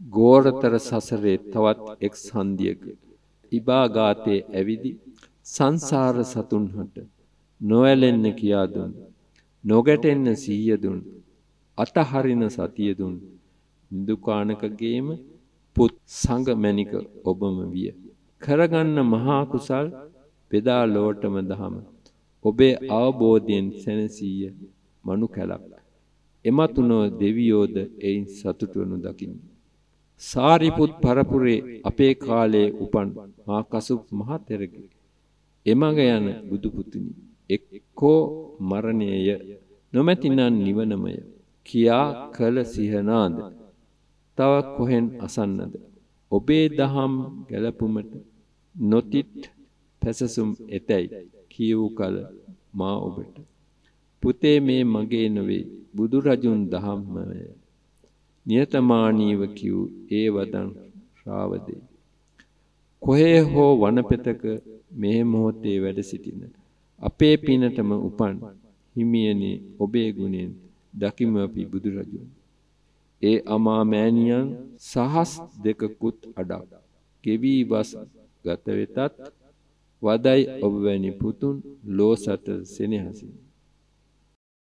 ගෝරතර සසරේ තවත් එක් සන්දියක ඉබාගාතේ ඇවිදි සංසාර සතුන්හට නොඇලෙන්න කියා දුන් නොගැටෙන්න සිහිය දුන් අතහරින සතිය දුන් දුකානකගේම පුත් සංග මැනික ඔබම විය. කරගන්න මහා කුසල් පෙදා ලෝටම දහම. ඔබේ අවබෝධයෙන් සැනසීය මනු කැලක්. එමතුනෝ දෙවියෝද එයින් සතුටු වනු දකින්න සාරිපුත් පරපුරේ අපේ කාලයේ උපන් මා කසුප් මහතෙරගේ. එමඟ යන බුදු පුතුනි. එක්කෝ මරණයය නොමැතිනම් නිවනමය. කියා කල සිහනාද? තව කොහෙන් අසන්නද? ඔබේ දහම් ගැලපුමට නොතිත් පැසසුම් එතැයි කියූ කල මා ඔබට. පුතේ මේ මගේ නොවේ බුදුරජුන් දහම්මය. නියතමානීව කිව් ඒ වදන් ශ්‍රාවදේ කොහේ හෝ වනපෙතක මේ මොහොතේ වැඩ සිටින අපේ පිනටම උපන් හිමියනි ඔබේ ගුණෙන් දකිමු අපි බුදුරජුන්. ඒ අමා මෑණියන් සහස් දෙකකුත් අඩක්. ගෙවි වස් ගත වෙතත් වදයි ඔබ වැනි පුතුන් ලෝසට සෙනෙහසින්.